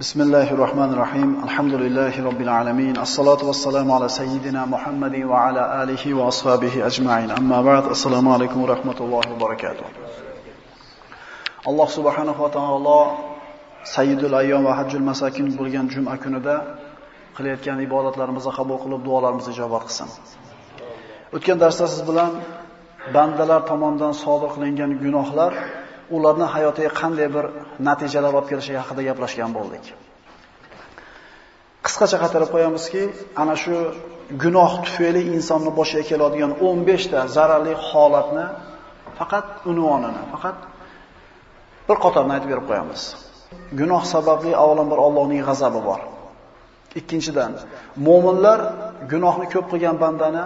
بسم الله الرحمن الرحيم الحمد لله رب العالمين الصلاة والسلام على سيدنا محمد وعلى آله وأصحابه أجمعين أما بعد السلام عليكم ورحمة الله وبركاته alloh subhanahu va taolo sayyidul ayyom va hajjul masakin bo'lgan juma kunida qilayotgan ibodatlarimizni qabul qilib duolarimizni ijobat qilsin. O'tgan darsda siz bilan bandalar tomonidan sodir qilingan gunohlar ularni hayotiga qanday bir natijalar olib kelishi haqida gaplashgan bo'ldik. Qisqacha qaytarib qo'yamizki, ana shu gunoh tufayli insonni boshiga keladigan 15 ta zararli holatni faqat unvonini, faqat bir qatorni aytib berib qo'yamiz. Gunoh sababli avvalambor Allohning g'azabi bor. Ikkinchidan, mu'minlar gunohni ko'p qilgan bandani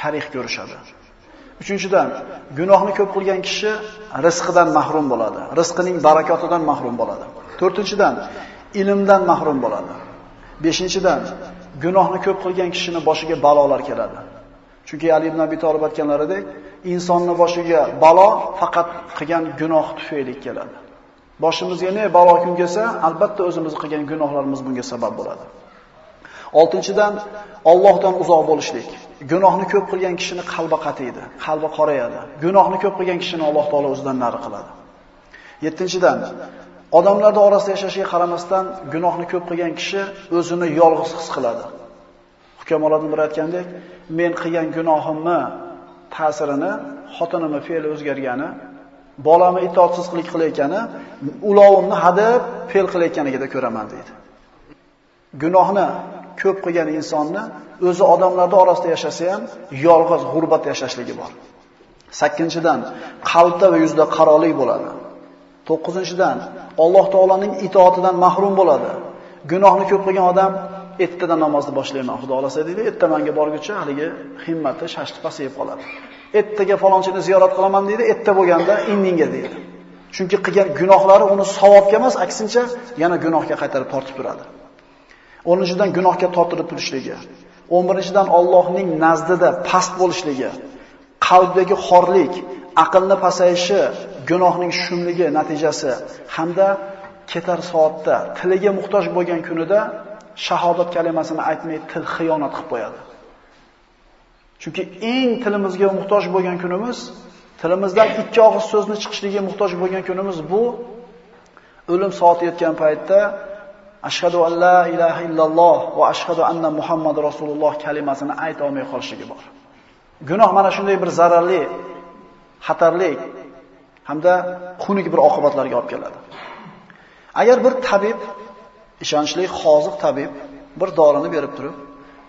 karih ko'rishadi. Uchinchidan, gunohni ko'p qilgan kishi rizqidan mahrum bo'ladi. Rizqining barakotidan mahrum bo'ladi. To'rtinchidan, ilmdan mahrum bo'ladi. Beshinchidan, gunohni ko'p qilgan kishining boshiga balolar keladi. Chunki Ali ibn Abi Talib aytganlaridek, insonning boshiga balo faqat qilgan gunoh tufayli keladi. Boshimizga ne balo kun kelsa, albatta o'zimiz qilgan gunohlarimiz bunga sabab bo'ladi. Oltinchidan Allohdan uzoq bo'lishlik. Gunohni ko'p qilgan kishini qalbi qatiydi, qalbi qorayadi. Gunohni ko'p qilgan kishini Alloh taolo o'zidan nari qiladi. Yettinchidan odamlarning orasida yashashiga qaramasdan gunohni ko'p qilgan kishi o'zini yolg'iz his qiladi. Hukamolarning bir aytgandek, men qilgan gunohimni ta'sirini, xotinimni fe'li o'zgargani, bolamni itoatsizlik qilayotgani, ulovimni hadab fe'l qilayotganligida ko'raman deydi. Gunohni ko'p qilgan insonni o'zi odamlarda orasida yashasa ham yolg'iz g'urbat yashashligi bor. 8-dan qalbda va yuzda qarolik bo'ladi. 9-dan Alloh taolaning itoatidan mahrum bo'ladi. Gunohni ko'p qilgan odam ertadan namozni boshlayman, Xudo xolasa deydi, ertamanga borguncha haligi himmati shashti pasayib qoladi. Ertaga falonchini ziyorat qilaman deydi, erta bo'lganda indinga deydi. Chunki qilgan gunohlari uni savobga emas, aksincha yana gunohga qaytarib tortib turadi. 10-dan gunohga tortilib turishligi. 11-dan Allohning nazdida past bo'lishligi, qalbdagi xorlik, aqlni pasayishi, gunohning shumligi natijasi hamda ketar soatda tiliga muhtoj bo'lgan kunida shahodat kalimasini aytmay til xiyonat qilib qo'yadi. Chunki eng tilimizga muhtoj bo'lgan kunimiz, tilimizdan ikki og'iz so'zni chiqishligiga muhtoj bo'lgan kunimiz bu o'lim soati yetgan paytda ashhadu an la ilaha illalloh va ashhadu anna muhammad rasululloh kalimasini ayta olmay qolishligi bor. Gunoh mana shunday bir zararli, xatarli hamda xunuk bir oqibatlarga olib keladi. Agar bir tabib, ishonchli hoziq tabib bir dorini berib turib,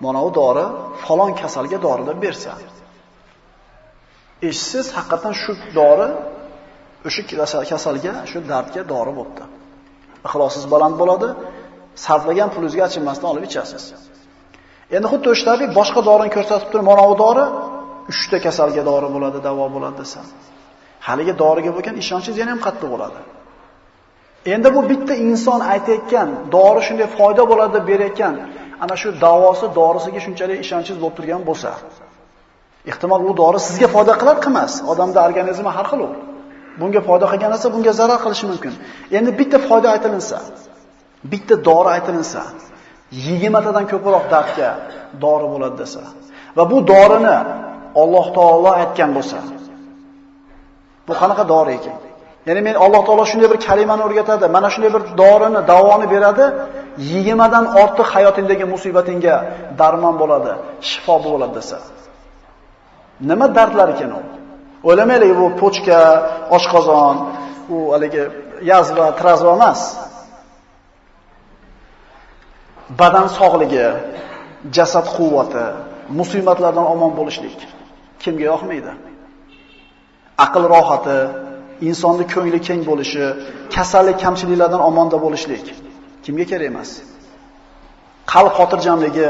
mana u dori falon kasalga dori deb bersa, ishsiz haqiqatan shu dori o'sha kasalga, shu dardga dori bo'pti. Ixlossiz baland bo'ladi, sarflagan pulingizga achinmasdan olib ichasiz. Endi xuddi o'sha boshqa dorini ko'rsatib turib, mana bu dori 3 ta kasalga dori bo'ladi, davo bo'ladi desa, haligi doriga bo'lgan ishonchingiz yana ham qattiq bo'ladi. Endi bu bitta inson aytayotgan, dori shunday foyda bo'ladi deb berayotgan, ana shu davosi dorisiga shunchalik ishonchingiz bo'lib turgan bo'lsa, ehtimol u dori sizga foyda qilar qilmas. Odamning organizmi har xil u. Bunga foyda qilgan narsa bunga zarar qilishi mumkin. Endi bitta foyda aytilinsa, bitta dori aytilinsa, 20 tadan ko'proq dardga dori bo'ladi desa va bu dorini Alloh taolo aytgan bo'lsa, bu qanaqa dori ekan? Ya'ni men Alloh taolo shunday bir kalimani o'rgatadi, mana shunday bir dorini, davoni beradi, 20 dan ortiq hayotingdagi musibatingga darmon bo'ladi, shifo bo'ladi desa. Nima dardlar ekan u? O'ylamaylik bu pochka, oshqozon, u haligi yazva, trazva emas. Badan sog'ligi, jasad quvvati, musibatlardan omon bo'lishlik kimga yoqmaydi? Aql rohati, insonning ko'ngli keng bo'lishi, kasallik kamchiliklardan omonda bo'lishlik kimga kerak emas? Qalb xotirjamligi,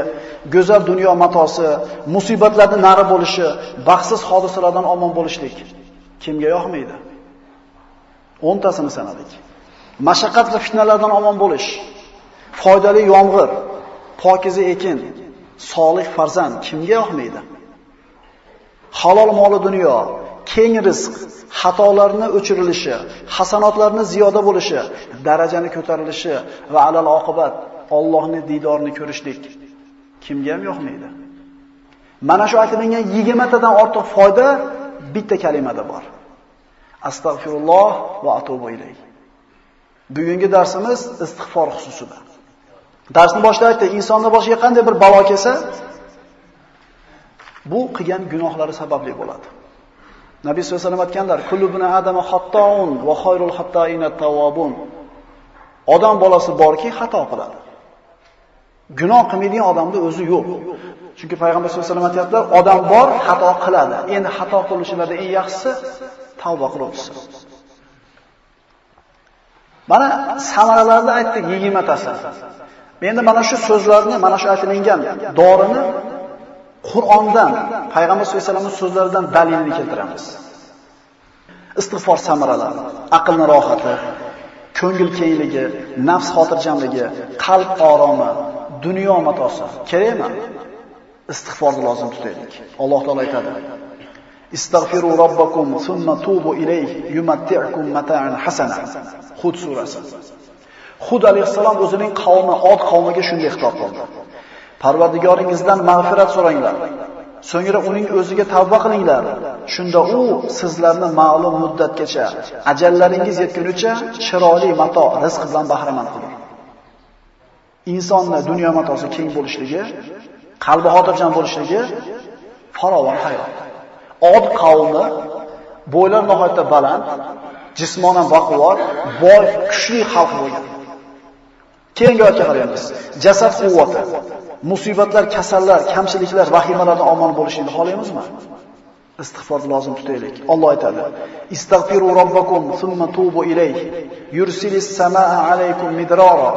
go'zal dunyo matosi, musibatlardan nari bo'lishi, baxtsiz hodisalardan omon bo'lishlik kimga yoqmaydi? 10 tasini sanadik. Mashaqqat va fitnalardan omon bo'lish, foydali yomg'ir, pokiza ekin, solih farzand kimga yoqmaydi? Halol moli dunyo, keng rizq, xatolarni o'chirilishi, hasanotlarni ziyoda bo'lishi, darajani ko'tarilishi va alal oqibat Allohning diydorini ko'rishlik kimga ham yoqmaydi? Mana shu aytilgan 20 tadan ortiq foyda bitta kalimada bor. Astagfirulloh va atubu ilayh. Bugungi darsimiz istig'for xususida. Darsni boshida aytdi, insonda boshiga qanday bir balo kelsa, bu qilgan gunohlari sababli bo'ladi. Nabiy sollallohu alayhi vasallam aytganlar, "Kullu adama xattoun va xoyrul xattoina tawwabun." Odam bolasi borki, xato qiladi. Gunoh qilmaydigan odamda o'zi yo'q. Chunki payg'ambar sollallohu alayhi vasallam aytadilar, odam bor, xato qiladi. Endi xato qilishlarda eng yaxshisi tavba qiluvchisi. Mana samaralarni aytdik 20 tasi. Endi mana shu so'zlarni, mana shu aytilgan dorini Qur'ondan, payg'ambar sollallohu alayhi vasallamning so'zlaridan dalilni keltiramiz. Istig'for samaralari, aqlning rohati, ko'ngil kengligi, nafs xotirjamligi, qalb oromi, dunyo matosi kerakmi? Istig'forni lozim tutaylik. Alloh taolo aytadi: Istagfiru robbakum thumma tubu ilayhi yumatti'kum mata'an hasana. Hud surasi. Hud alayhissalom o'zining qavmi Od qavmiga shunday xitob qildi. Parvardigoringizdan mag'firat so'ranglar. So'ngra uning o'ziga tavba qilinglar. Shunda u sizlarni ma'lum muddatgacha, ajallaringiz yetgunicha chiroyli mato, rizq bilan bahramand qiladi. Insonni dunyo matosi keng bo'lishligi, qalbi xotirjam bo'lishligi farovon hayot. Od qavmi bo'ylar nihoyatda baland, jismonan baquvvat, boy, kuchli xalq bo'lgan. Keyingi oyatga qaraymiz. Jasad quvvati, musibatlar, kasallar, kamchiliklar, vahimalardan omon bo'lishni xohlaymizmi? Istig'for lozim tutaylik. Alloh aytadi: "Istagfiru robbakum thumma tubu ilayh, yursilis samaa alaykum midrara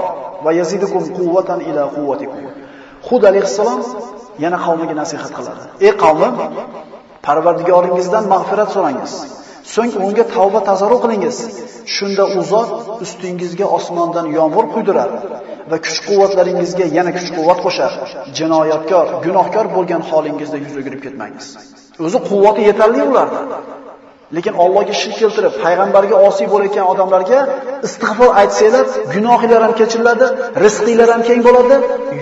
va yazidukum quwwatan ila quwwatikum." Hud alayhissalom yana qavmiga nasihat qiladi. Ey qavmim, Parvardigoringizdan mag'firat so'rangiz. So'ng unga tavba tazarru qilingiz. Shunda u zot ustingizga osmondan yomg'ir quydirar va kuch-quvvatlaringizga yana kuch-quvvat qo'shar. Jinoyatkor, gunohkor bo'lgan holingizda yuz o'girib ketmangiz. O'zi quvvati yetarli ularda. Lekin Allohga shirk keltirib, payg'ambarga osiy bo'layotgan odamlarga istig'for aytsanglar, gunohinglar ham kechiriladi, rizqinglar ham keng bo'ladi,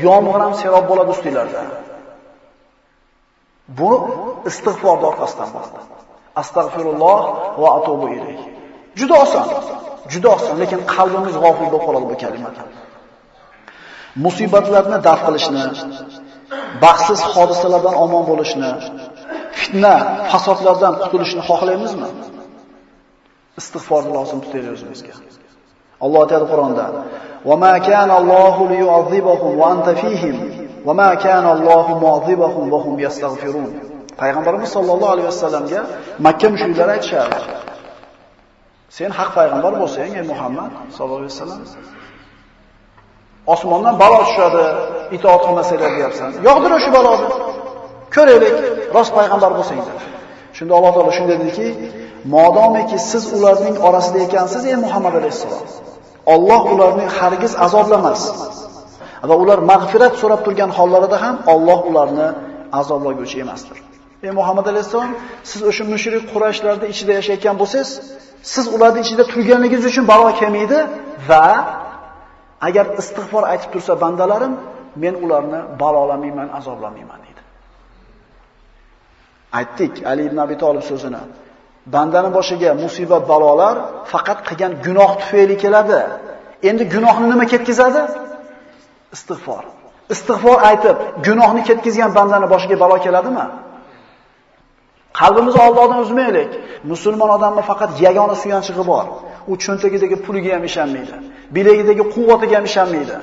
yomg'ir ham serob bo'ladi ustinglarda. Bu istig'for orqasidan bo'ladi. Astagfirulloh va atubu ilayh. Juda oson. Juda oson, lekin qalbimiz g'ofil bo'lib qoladi bu kalimadan. Musibatlarni daf qilishni, baxtsiz hodisalardan omon bo'lishni, fitna, fasodlardan qutulishni xohlaymizmi? Istig'for lozim tutaylik o'zimizga. Alloh aytadi Qur'onda: "Va ma kana Allohu liyu'adhibahum wa anta fihim, va ma kana Allohu mu'adhibahum wa hum yastaghfirun." Payg'ambarimiz sollallohu alayhi vasallamga Makka mushriklari aytishardi. Sen haq payg'ambar bo'lsang, ey Muhammad sollallohu alayhi vasallam, osmondan balo tushadi, itoat qilmasanglar deyapsan. Yog'dir o'sha baloni. Ko'raylik, rost payg'ambar bo'lsanglar. Shunda Alloh taolo shunday dediki, modomiki siz ularning orasida ekansiz, ey Muhammad alayhissalom. Alloh ularni hargiz azoblamas. Va ular mag'firat so'rab turgan hollarida ham Alloh ularni azoblaguvchi emasdir. Ey Muhammad alayhissalom, siz o'sha mushrik Qurayshlarda ichida yashayotgan bo'lsangiz, siz ularning ichida turganligingiz uchun balo kelmaydi va agar istig'for aytib tursa bandalarim, men ularni balolamayman, azoblamayman dedi. Aytdik Ali ibn Abi Talib so'zini. Bandani boshiga musibat balolar faqat qilgan gunoh tufayli keladi. Endi gunohni nima ketkazadi? Istig'for. Istig'for aytib, gunohni ketkazgan bandani boshiga balo keladimi? Qalbimizni Allohdan uzmaylik. Musulmon odamning faqat yagona suyanchig'i bor. U cho'ntagidagi puliga ham ishonmaydi. Bilagidagi quvvatiga ham ishonmaydi.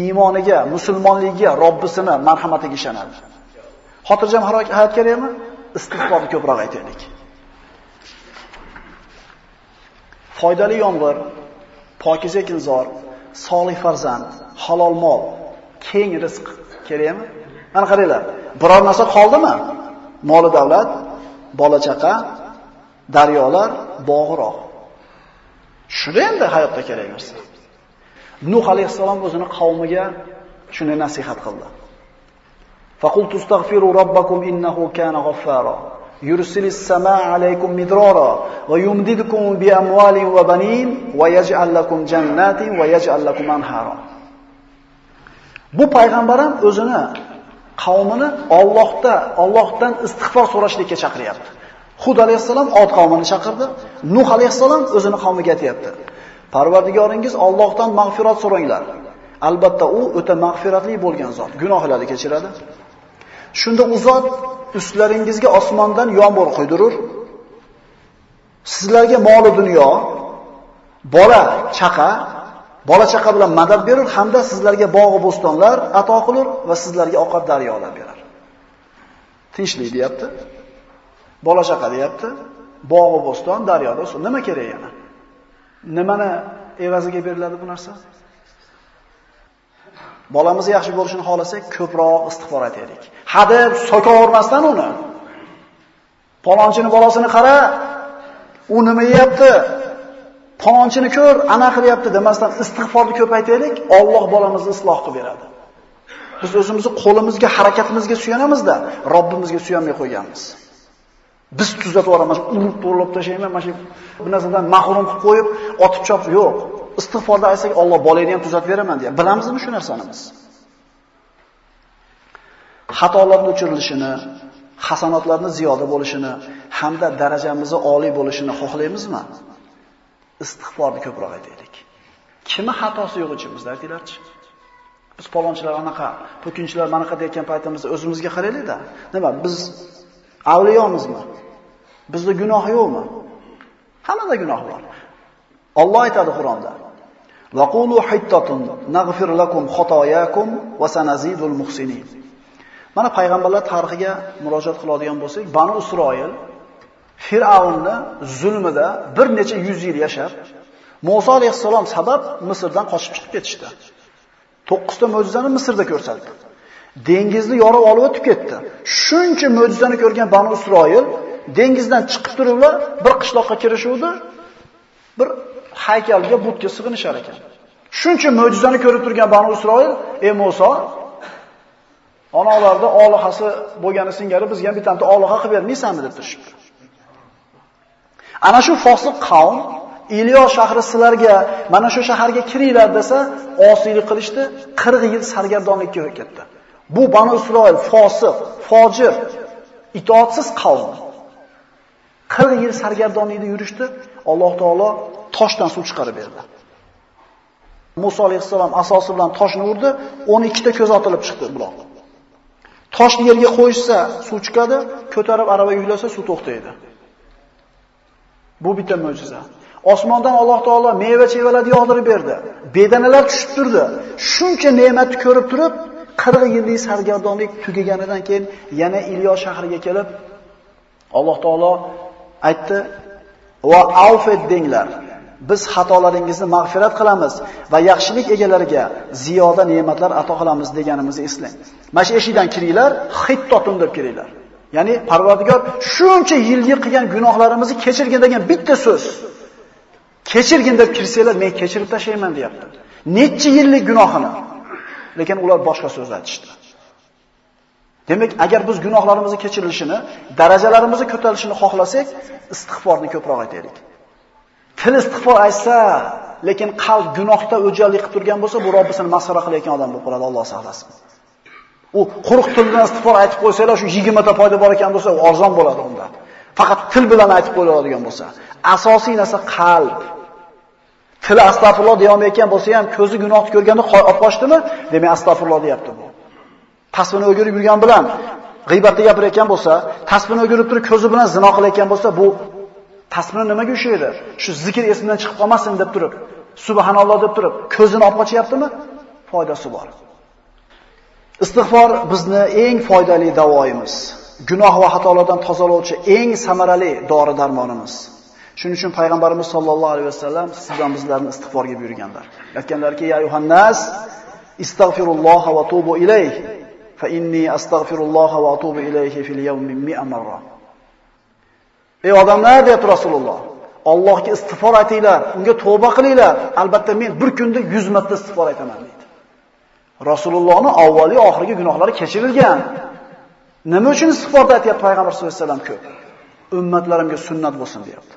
Iymoniga, musulmonligiga, Robbisini marhamatiga ishonadi. Xotirjam hayot kerakmi? Istig'forni ko'proq aytaylik. Foydali yomg'ir, pokiza kinzor, solih farzand, halol mol, keng rizq kerakmi? Mana qaranglar, biror narsa qoldimi? Moli davlat, bola chaqa, daryolar, bog'roq. Shuni endi hayotda kerak narsa. Nuh alayhisalom o'zini qavmiga shuni nasihat qildi. Faqultu astaghfiru robbakum innahu kana ghaffara. yursilis samaa alaykum midrara va yumdidukum bi amwalin va banin va yaj'al lakum jannatin va yaj'al lakum anhara. Bu payg'ambar ham o'zini qavmini Allohda, Allohdan istig'for so'rashlikka chaqiryapti. Hud alayhissalom Od qavmini chaqirdi, Nuh alayhissalom o'zini qavmiga aytayapti. Parvardigoringiz Allohdan mag'firat so'ranglar. Albatta u o'ta mag'firatli bo'lgan zot, gunohlarni kechiradi. Shunda u zot ustlaringizga osmondan yomg'ir quydirur. Sizlarga mol dunyo, bola, chaqa, bola chaqa bilan madad berur hamda sizlarga bog'i bo'stonlar ato qilur va sizlarga oqar daryolar berar. Tinchlik deyapti. Bola chaqa deyapti. Bog'i va bo'ston, suv nima kerak yana? Nimani evaziga beriladi bu narsa? Bolamiz yaxshi bo'lishini xohlasak, ko'proq istig'for aytaylik. Hadeb sokavermasdan uni. Palonchini bolasini qara, u nima yeyapti? Palonchini ko'r, ana qilyapti demasdan istig'forni ko'paytiraylik, Alloh bolamizni isloh qilib beradi. Biz o'zimizni qo'limizga, harakatimizga suyanamizda, Robbimizga suyanmay qo'yganmiz. Biz tuzatib yuboramiz, urib to'lib tashlayman, mana shu bu narsadan mahrum qilib qo'yib, otib chopib yo'q. Istig'forda aytsak, Alloh bolangni ham tuzatib beraman deya. Bilamizmi shu narsani biz? Xatolarning o'chirilishini, hasanatlarning ziyoda bo'lishini hamda darajamizni oliy bo'lishini xohlaymizmi? Istig'forni ko'proq aytaylik. Kimi xatosi yo'q ichimizda aytinglarchi? Biz palonchilar anaqa, to'kinchilar manaqa deyotgan paytimizda o'zimizga qaraylik-da. Nima, biz avliyomizmi? Bizda gunoh yo'qmi? Hammada gunoh bor. Alloh aytadi Qur'onda: "Va qulu hittatun naghfir lakum khotoyakum va sanazidul muhsinin." Mana payg'ambarlar tarixiga murojaat qiladigan bo'lsak, Banu Isroil Fir'avnni zulmida bir necha yuz yil yashab, Musa alayhissalom sabab Misrdan qochib chiqib ketishdi. 9 ta mo'jizani Misrda ko'rsatdi. Dengizni yorib olib o'tib ketdi. Shuncha mo'jizani ko'rgan Banu Isroil dengizdan chiqib turiblar, bir qishloqqa kirishuvdi, bir haykalga, butga sig'inishar ekan. Shuncha mo'jizani ko'rib turgan Banu Isroil, "Ey Musa, onalarda olihasi bo'lgani singari bizga ham bitta oliha qilib bermaysanmi?" deb turishibdi. Ana shu fosiq qavm Iliyo shahri sizlarga mana shu shaharga kiringlar desa, osiylik qilishdi, 40 yil sargardonlikka ketdi. Bu Banu Isroil fosiq, fojir, itoatsiz qavm. 40 yil sargardonlikda yurishdi, Alloh taolo toshdan suv chiqarib berdi. Musa alayhissalom asosi bilan toshni urdi, 12 ta ko'z otilib chiqdi buloq. Toshni yerga qo'yishsa suv chiqadi, ko'tarib arava yuklasa suv to'xtaydi. Bu bitta mo'jiza. Osmondan Alloh taolo meva-chevalarni yog'dirib berdi. Bedanalar tushib turdi. Shuncha ne'matni ko'rib turib, 40 yillik sargardonlik tugaganidan keyin yana Ilyo shahriga kelib Alloh taolo aytdi: "Va avfet denglar. Biz xatolaringizni mag'firat qilamiz va yaxshilik egalariga ziyoda ne'matlar ato qilamiz" deganimizni eslang. Mana shu eshikdan kiringlar, xittotun deb kiringlar. Ya'ni Parvardigor shuncha yilgi qilgan gunohlarimizni kechirgin degan bitta so'z. Kechirgin deb kirsanglar, men kechirib tashlayman deyapti. Necha yillik gunohini. Lekin ular boshqa so'z aytishdi. Demak, agar biz gunohlarimizni kechirilishini, darajalarimizni ko'tarilishini xohlasak, istig'forni ko'proq aytaylik. Til istig'for aytsa, lekin qalb gunohda o'jarlik qilib turgan bo'lsa, bu Robbisini masxara qilayotgan odam bo'lib qoladi, Alloh saqlasin. U quruq til bilan istig'for aytib qo'ysanglar, shu 20 ta foyda bor ekan bo'lsa, arzon bo'ladi unda. Faqat til bilan aytib qo'yiladigan bo'lsa, asosiy narsa qalb. Til astag'firulloh deyolmayotgan bo'lsa ham, ko'zi gunohni ko'rganda olib qochdimi? Demak, astag'firulloh deyapti bu. Tasbihni o'girib yurgan bilan g'iybatda gapirayotgan bo'lsa, tasbihni o'girib turib ko'zi bilan zino qilayotgan bo'lsa, bu tasbihni nimaga o'xshaydi? Shu zikr esimdan chiqib qolmasin deb turib, subhanalloh deb turib, ko'zini olib qochyaptimi? Foydasi bor. Istig'for bizni eng foydali davoimiz. Gunoh va xatolardan tozalovchi eng samarali dori-darmonimiz. Shuning uchun payg'ambarimiz sollallohu alayhi vasallam sizdan bizlarni istig'forga buyurganlar. Aytganlarki, "Ya yuhannas, istagfirulloh va tubu ilayh, fa inni astagfirulloh va atubu ilayhi fil yawmi 100 marra." Ey odamlar, deyapti Rasululloh, Allohga istig'for aytinglar, unga tavba qilinglar. Albatta men bir kunda 100 marta istig'for aytaman. Rasulullohning avvaliy oxirgi gunohlari kechirilgan. Nima uchun istig'forda aytyapti payg'ambar sollallohu alayhi vasallam ko'p? ummatlarimga sunnat bo'lsin deyapti.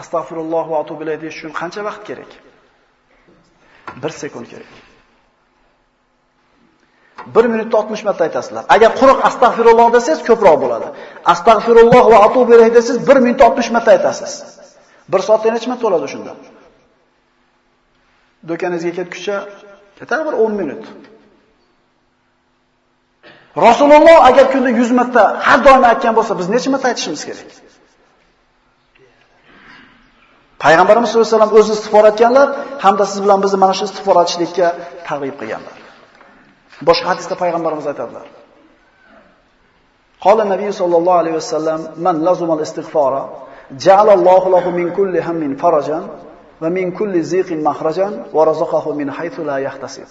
Astagfirulloh va atubu ilayhi deyish uchun qancha vaqt kerak? 1 sekund kerak. 1 minutda 60 marta aytasizlar. Agar quruq astagfirulloh desangiz ko'proq bo'ladi. Astagfirulloh va atubu ilayhi desangiz 1 minutda 60 marta aytasiz. 1 soatda necha marta bo'ladi shunda? Do'koningizga ketguncha ketadi bir 10 minut. Rasululloh agar kunda 100 marta har doim aytgan bo'lsa, biz necha marta aytishimiz kerak? Payg'ambarimiz sollallohu alayhi vasallam o'zini istig'for etganlar hamda siz bilan bizni mana shu istig'for etishlikka targ'ib qilganlar. Boshqa hadisda payg'ambarimiz aytadilar. Qala Nabiy sallallohu alayhi vasallam man lazuma al-istighfara ja'ala Allohu lahu min kulli hammin farajan va min kulli ziqin mahrajan va razaqahu min haythu la yahtasib.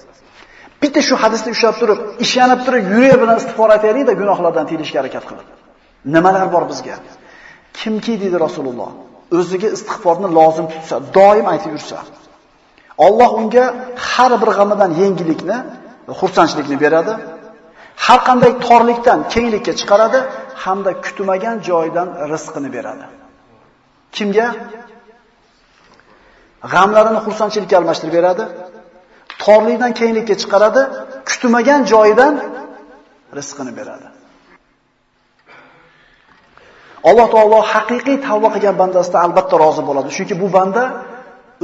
Bitta shu hadisni ushlab turib, ishonib turib, yuragi bilan istig'for aytaylik-da gunohlardan tiyilishga harakat qilib. Nimalar bor bizga? Kimki dedi Rasululloh, o'ziga istig'forni lozim tutsa, doim aytib yursa, Alloh unga har bir g'amidan yengillikni, xursandchilikni beradi. Har qanday torlikdan kenglikka chiqaradi hamda kutmagan joydan rizqini beradi. Kimga? G'amlarini xursandchilikka almashtirib beradi. Torlikdan kenglikka chiqaradi, kutmagan joyidan rizqini beradi. Alloh taolo haqiqiy tavba qilgan bandasidan albatta rozi bo'ladi. Chunki bu banda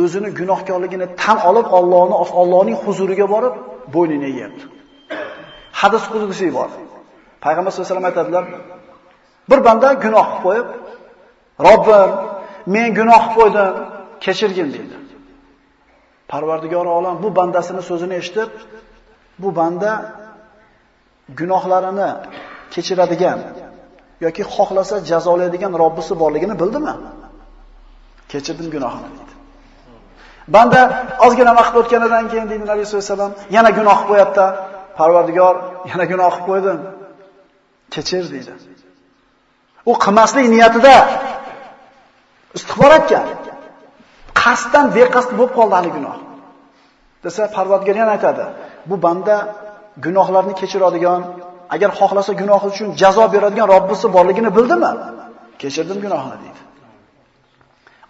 o'zini gunohkorligini tan olib, Allohni Allohning huzuriga borib, bo'ynini egadi. Hadis qudsi bor. Payg'ambar sollallohu alayhi vasallam aytadilar, bir banda gunoh qilib qo'yib, Robbim, men gunoh qilib qo'ydim, kechirgin deydi. Parvardigor olam bu bandasini so'zini eshitib, bu banda gunohlarini kechiradigan yoki xohlasa jazolaydigan Robbisi borligini bildimi? Kechirdim gunohini deydi. Banda ozgina vaqt o'tganidan keyin deydi Nabiy sollallohu alayhi vasallam yana gunoh qo'yapti. Parvardigor yana gunoh qilib qo'ydim. Kechir deydi. U qilmaslik niyatida istig'for etgan. Qasddan beqasd bo'lib qoldi hali gunoh. Desa Parvardigor yana aytadi. Bu banda gunohlarni kechiradigan agar xohlasa gunohi uchun jazo beradigan Robbisi borligini bildimi? Kechirdim gunohini deydi.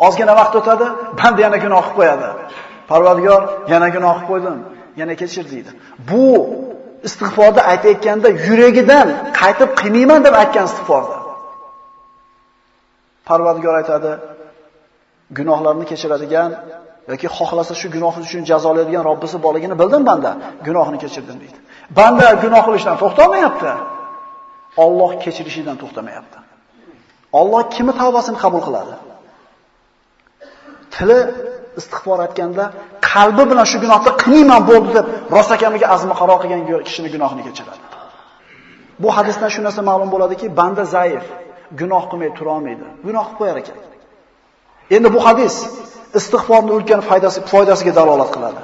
Ozgina vaqt o'tadi, banda yana gunoh qilib qo'yadi. Parvardigor yana gunoh qilib qo'ydim, yana kechir deydi. Bu istig'forda aytayotganda yuragidan qaytib qilmayman deb aytgan istig'forda. Parvardigor aytadi, gunohlarni kechiradigan yoki xohlasa shu gunohi uchun jazolaydigan Robbisi borligini bildim banda, gunohini kechirdim deydi. Banda gunoh qilishdan to'xtamayapti. Alloh kechirishidan to'xtamayapti. Alloh kimni tavbasini qabul qiladi? Tili istig'for aytganda qalbi bilan shu gunohni qilmayman bo'ldi deb rostakamiga azmi qaror qilgan kishini gunohini kechiradi. Bu hadisdan shu narsa ma'lum bo'ladiki, banda zaif, gunoh qilmay tura olmaydi. Gunoh qilib qo'yar ekan. Endi bu hadis istig'forning ulkan foydasi foydasiga dalolat qiladi.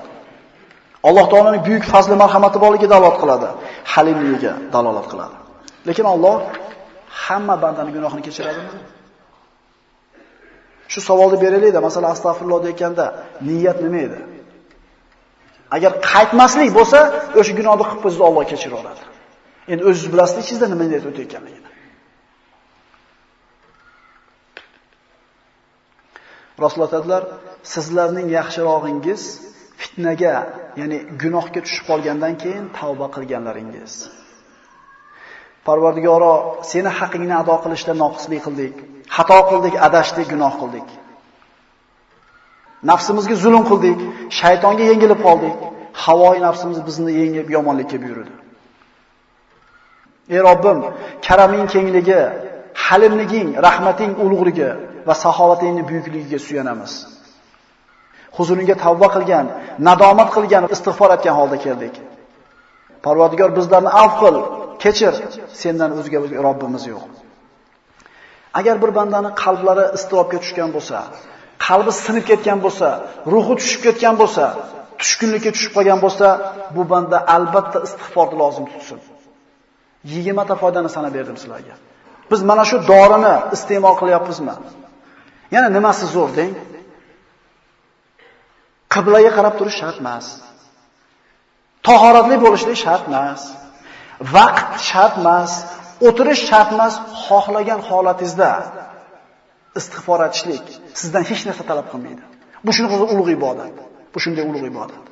Alloh taolaning buyuk fazli marhamati borligiga dalolat qiladi, halimligiga dalolat qiladi. Lekin Alloh hamma bandaning gunohini kechiradimi? Shu savolni beraylik-da, masalan, astag'firulloh deganda niyat nima edi? Agar qaytmaslik bo'lsa, o'sha gunohni qilib qo'ysa Alloh oladi. Endi o'zingiz bilasiz ichingizda nima niyat o'tayotganligini. Rasululloh aytadilar, sizlarning yaxshirog'ingiz fitnaga, ya'ni gunohga tushib qolgandan keyin tavba qilganlaringiz. Parvardigoro, seni haqingni ado qilishda noqislik qildik, xato qildik, adashdik, gunoh qildik. Nafsimizga zulm qildik, shaytonga yengilib qoldik. Havoi nafsimiz bizni yengib yomonlikka buyurdi. Ey Robbim, karaming kengligi, halimliging, rahmating ulug'ligi va saxovatingning buyukligiga suyanamiz. Huzuringa tavba qilgan, nadomat qilgan, istig'for etgan holda keldik. Parvardigor bizlarni afv qil, kechir. Sendan o'zga Robbimiz yo'q. Agar bir bandani qalblari istirobga tushgan bo'lsa, qalbi sinib ketgan bo'lsa, ruhi tushib ketgan bo'lsa, tushkunlikka tushib qolgan bo'lsa, bu banda albatta istig'forni lozim tutsin. 20 ta foydani sanab berdim sizlarga. Biz mana shu dorini iste'mol qilyapmizmi? Yana nimasi zo'r deng? Qiblaga qarab turish shart emas. Tahoratli bo'lishlik shart emas. Vaqt shart emas. O'tirish shart emas, xohlagan holatingizda istig'for etishlik sizdan hech narsa talab qilmaydi. Bu shunaqa ulug' ibodat. Bu shunday ulug' ibodat.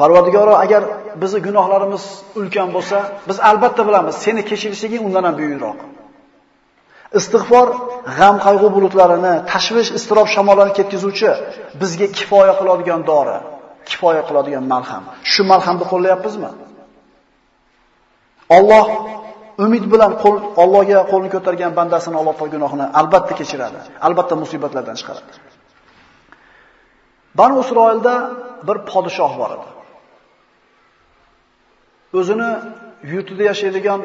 Parvardigoro agar bizni gunohlarimiz ulkan bo'lsa, biz albatta bilamiz, seni kechirishliging undan ham buyukroq. Istig'for g'am qayg'u bulutlarini, tashvish, istirob shamollarini ketkizuvchi, bizga kifoya qiladigan dori, kifoya qiladigan malham. Shu malhamni qo'llayapmizmi? Alloh umid bilan qo'l Allohga qo'lni ko'targan bandasini Alloh taolo gunohini albatta kechiradi. Albatta musibatlardan chiqaradi. Banu Isroilda bir podshoh bor edi. O'zini yurtida yashaydigan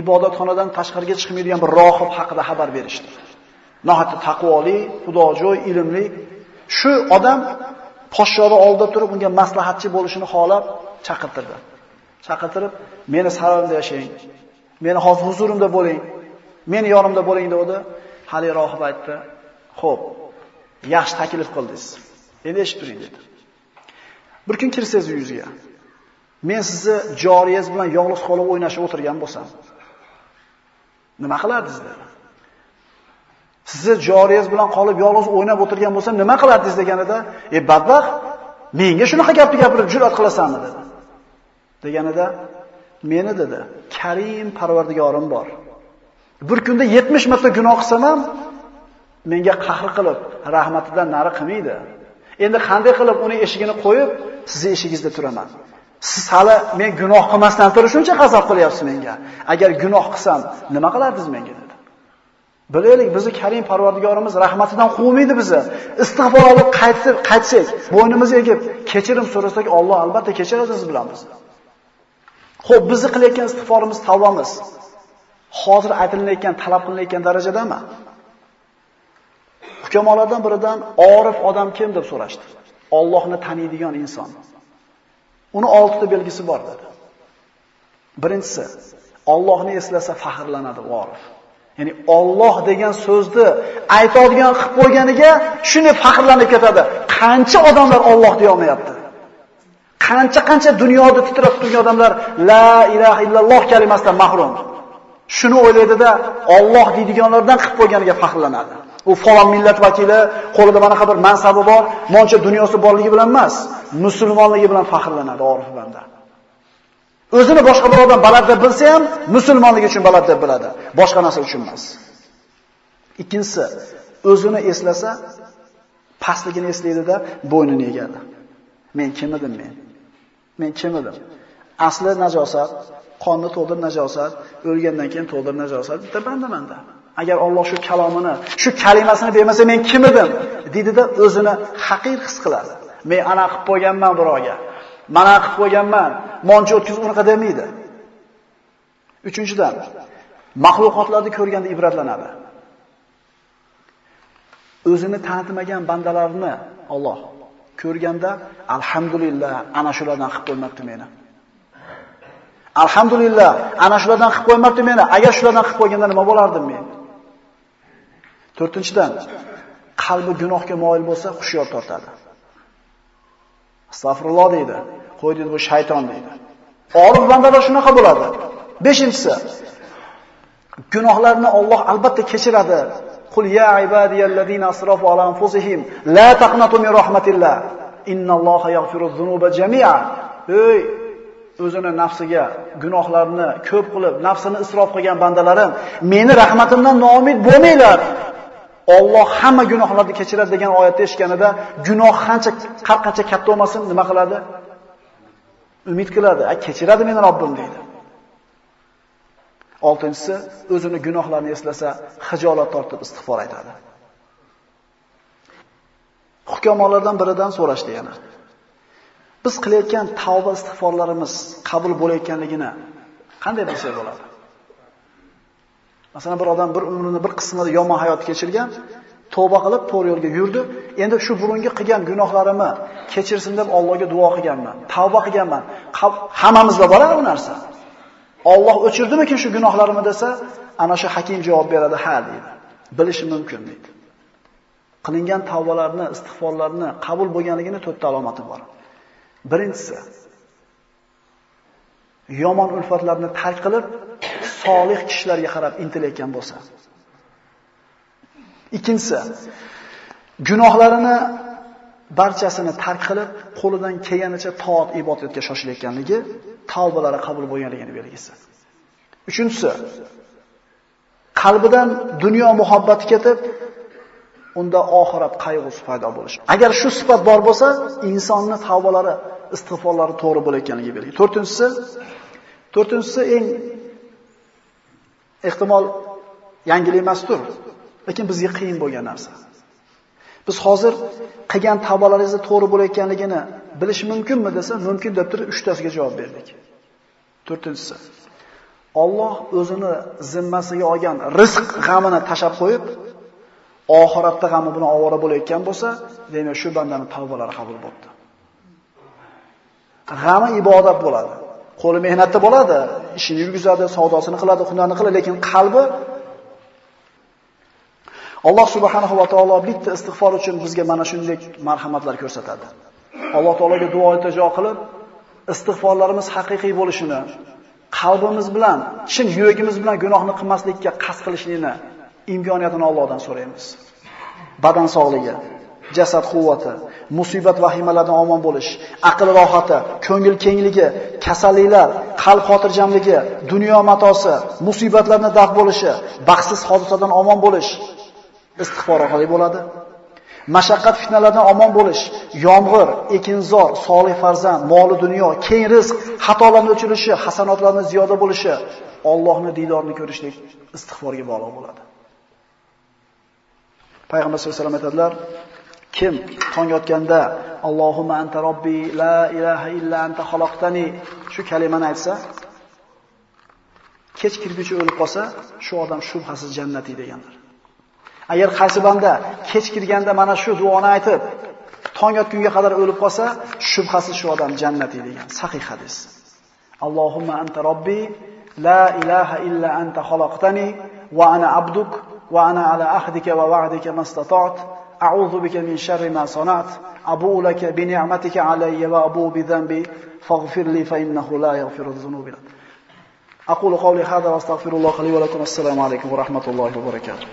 ibodatxonadan tashqariga chiqmaydigan bir rohib haqida xabar berishdi. Nohati taqvoli, xudojo'y, ilmli shu odam podshohning oldida turib unga maslahatchi bo'lishini xohlab chaqirtirdi. Chaqirtirib, meni saroyimda yashang, meni hozir huzurimda bo'ling, meni yonimda bo'ling dedi. Hali rohib aytdi, "Xo'p, yaxshi taklif qildingiz. Endi eshitib turing" dedi. Bir kun kirsangiz uyingizga, men sizni joriyangiz bilan yolg'iz qolib o'ynashib o'tirgan bo'lsam, nima qilardingiz dedi. Sizni joriyangiz bilan qolib yolg'iz o'ynab o'tirgan bo'lsam, nima qilardingiz deganida, "E badbaxt, menga shunaqa gapni gapirib jur'at qilasanmi?" dedi. Deganida, "Meni dedi, Karim Parvardigorim bor. Bir kunda 70 marta gunoh qilsam ham menga qahr qilib, rahmatidan nari qilmaydi. Endi qanday qilib uni eshigini qo'yib, sizni eshigingizda turaman?" Siz hali men gunoh qilmasdan turib shuncha g'azab qilyapsiz menga. Agar gunoh qilsam, nima qilardingiz menga dedi. Bilaylik, bizni Karim Parvardigorimiz rahmatidan quvmaydi bizni. Istig'for olib qaytib, qaytsak, bo'ynimizni egib, kechirim so'rasak, Alloh albatta kechiradi siz bilan bizni. Xo'p, bizni qilayotgan istig'forimiz, tavbamiz hozir aytilayotgan, talab qilinayotgan darajadami? Hukamolardan biridan orif odam kim deb so'rashdi. Allohni taniydigan inson. Uni oltita belgisi bor dedi. Birinchisi, Allohni eslasa faxrlanadi vorif. Ya'ni Alloh degan so'zni aytadigan qilib qo'yganiga shuni faxrlanib ketadi. Qancha odamlar Alloh deya olmayapti. Qancha-qancha dunyoda titrab turgan odamlar la ilaha illalloh kalimasidan mahrum. Shuni o'ylaydida Alloh deydiganlardan qilib qo'yganiga faxrlanadi. U falon millat vakili, qo'lida mana bir mansabi bor, moncha dunyosi borligi bilan emas, musulmonligi bilan faxrlanadi orif banda. O'zini boshqa bir odam balad deb bilsa ham, musulmonligi uchun balad deb biladi, boshqa narsa uchun emas. Ikkinchisi, o'zini eslasa, pastligini eslaydida bo'ynini egadi. Men kim edim men? Men kim edim? Asli najosat, qonni to'ldir najosat, o'lgandan keyin to'ldir najosat, bitta banda-manda. Agar Alloh shu kalomini, shu kalimasini bermasa men kim edim? dedi-da o'zini haqir his qiladi. Men ana qilib qo'yganman birovga. Mana qilib qo'yganman. Moncha o'tkazib unaqa demaydi. Uchinchidan, mahluqotlarni ko'rganda ibratlanadi. O'zini tanitmagan bandalarni Alloh ko'rganda alhamdulillah ana shulardan qilib qo'ymabdi meni. Alhamdulillah ana shulardan qilib qo'ymabdi meni. Agar shulardan qilib qo'yganda nima bo'lardim men? 4-tinchidan qalbi gunohga moyil bo'lsa, hushyor tortadi. Astagfirulloh deydi. Qo'y deydi bu shayton deydi. Orif bandalar shunaqa bo'ladi. 5-inchisi gunohlarni Alloh albatta kechiradi. Qul ya ibadiyallazina asrafu ala anfusihim la taqnatu min rahmatillah. Innalloha yaghfiru dhunuba jami'a. Ey o'zini nafsiga gunohlarni ko'p qilib, nafsini isrof qilgan bandalarim, meni rahmatimdan noumid bo'lmanglar. Alloh hamma gunohlarni kechiradi degan oyatni eshitganida gunoh qancha qar qancha katta bo'lmasin nima qiladi? Umid qiladi, "A kechiradi meni Robbim" deydi. Oltinchisi, o'zini gunohlarini eslasa, hijolat tortib istig'for aytadi. Hukamolardan biridan so'rashdi yana. Biz qilayotgan tavba istig'forlarimiz qabul bo'layotganligini qanday bilsak bo'ladi? Masalan, bir odam bir umrini bir qismida yomon hayot kechirgan, tavba qilib to'g'ri yo'lga yurdi. Endi shu burungi qilgan gunohlarimni kechirsin deb Allohga duo qilganman, tavba qilganman. Hammamizda bor bu narsa. Alloh o'chirdimikin shu gunohlarimni desa, ana shu hakim javob beradi, ha deydi. Bilishi mumkin deydi. Qilingan tavbalarni, istig'forlarni qabul bo'lganligini to'rtta alomati bor. Birinchisi yomon ulfatlarni tark qilib, solih kishilarga qarab intilayotgan bo'lsa. Ikkinchisi, gunohlarini barchasini tark qilib, qo'lidan kelganicha toat ibodatga shoshilayotganligi, tavbalari qabul bo'lganligini belgisi. Uchinchisi, qalbidan dunyo muhabbati ketib, unda oxirat qayg'usi paydo bo'lishi. Agar shu sifat bor bo'lsa, insonning tavbalari, istig'forlari to'g'ri bo'layotganligi belgi. To'rtinchisi, to'rtinchisi eng ehtimol yangilik emasdir, lekin bizga qiyin bo'lgan narsa. Biz hozir qilgan tavbalaringizni to'g'ri bo'layotganligini bilish mumkinmi desa, mumkin deb turib 3 tasiga javob berdik. To'rtinchisi. Alloh o'zini zimmasiga olgan rizq g'amini tashab qo'yib, oxiratda g'ami bilan ovora bo'layotgan bo'lsa, demak shu bandaning tavbalari qabul bo'ldi. G'ami ibodat bo'ladi. Qo'li mehnatda bo'ladi, ishini yurgizadi, savdosini qiladi, hunarni qiladi, lekin qalbi Alloh subhanahu va taolo bitta istig'for uchun bizga mana shunday marhamatlar ko'rsatadi. Alloh taologa duo iltijo qilib, istig'forlarimiz haqiqiy bo'lishini, qalbimiz bilan, chin yuragimiz bilan gunohni qilmaslikka qasd qilishlikni imkoniyatini Allohdan so'raymiz. Badan sog'ligi, jasad quvvati, musibat vahimalardan omon bo'lish, aql rohati, ko'ngil kengligi, kasalliklar, qalb xotirjamligi, dunyo matosi, musibatlardan daf bo'lishi, baxtsiz hodisadan omon bo'lish istig'for orqali bo'ladi. Mashaqqat fitnalardan omon bo'lish, yomg'ir, ekinzor, solih farzand, moli dunyo, keng rizq, xatolarni o'chirishi, hasanotlarni ziyoda bo'lishi, Allohning diydorini ko'rishlik istig'forga bog'liq bo'ladi. Payg'ambar sollallohu alayhi vasallam aytadilar: Kim tong yotganda Allohumma anta robbi la ilaha illa anta xaloqtani shu kalimani aytsa, kech kirguncha o'lib qolsa, shu odam shubhasiz jannati deganlar. Agar qaysi banda kech kirganda mana shu duoni aytib, tong yotgunga qadar o'lib qolsa, shubhasiz shu odam jannati degan sahih hadis. Allohumma anta robbi la ilaha illa anta xaloqtani va ana abduk وأنا على عهدك ووعدك ما استطعت. أعوذ بك من شر ما صنعت. أبو لك بنعمتك علي وأبو بذنبي فاغفر لي فإنه لا يغفر الذنوب أقول قولي هذا وأستغفر الله لي ولكم. السلام عليكم ورحمة الله وبركاته.